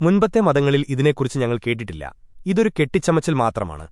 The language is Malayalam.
മുൻപത്തെ മതങ്ങളിൽ ഇതിനെക്കുറിച്ച് ഞങ്ങൾ കേട്ടിട്ടില്ല. ഇതൊരു കെട്ടിച്ചമച്ചൽ മാത്രമാണ്.